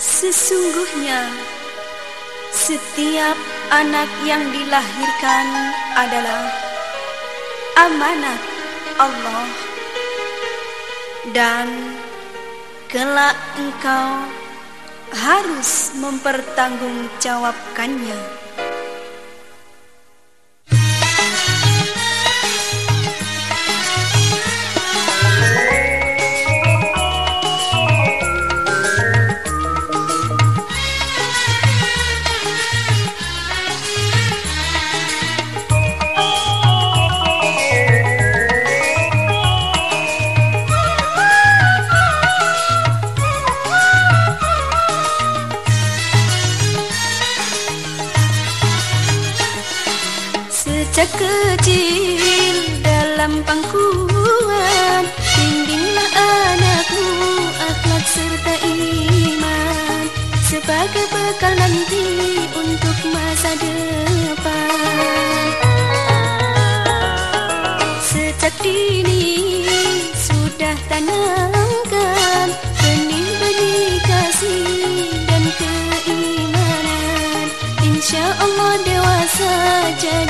Sesungguhnya setiap anak yang dilahirkan adalah amanat Allah dan kelak engkau harus mempertanggungjawabkannya. Kecil dalam pangkuan. Bimbinglah anakmu akhlak serta iman. Sebagai bekal nanti untuk masa depan. Sejak dini sudah tanamkan Benih-benih kasih dan keimanan. Insya Allah dewasa jadi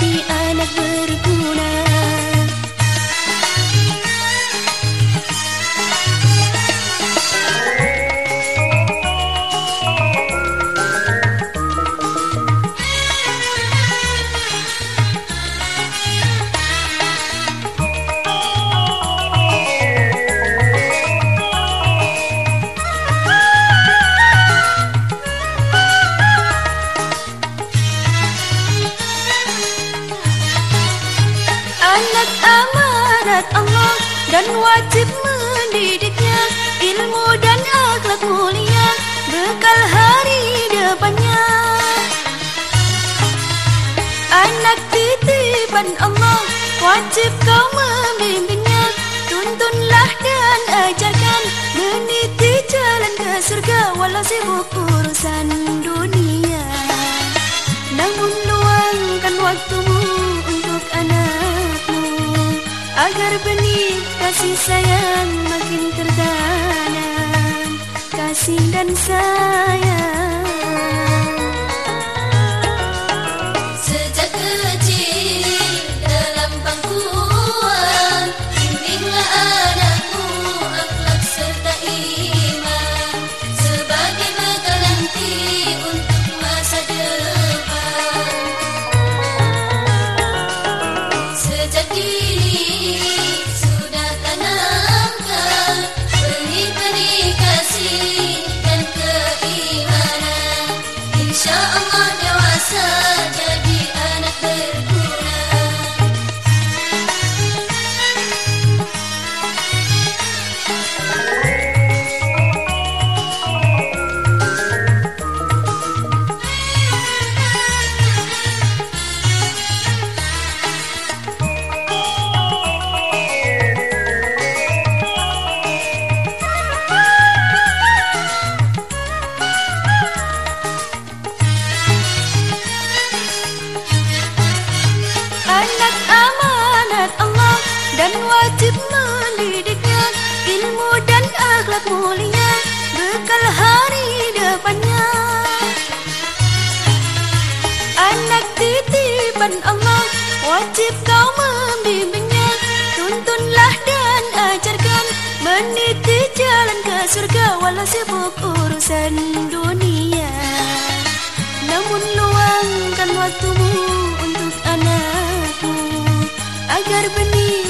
amanat Allah dan wajib mendidiknya Ilmu dan akhlak mulia bekal hari depannya. Anak titipan Allah wajib kau membimbingnya Tuntunlah dan ajarkan meniti jalan ke surga Walau sibuk urusan dunia. Namun luangkan waktumu Agar benih kasih sayang makin tertanam Kasih dan sayang. Sejak kecil dalam pangkuan Bimbinglah anakmu akhlak serta iman. Sebagai bekal nanti untuk masa depan. Sejak Benih-benih kasih Insya Allah wajib mendidiknya Ilmu dan akhlak mulia bekal hari depannya. Anak titipan Allah wajib kau membimbingnya. Tuntunlah dan ajarkan meniti jalan ke surga Walau sibuk urusan dunia. Namun luangkan waktumu untuk anakmu Agar benih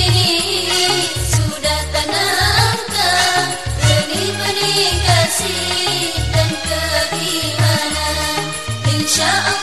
شاء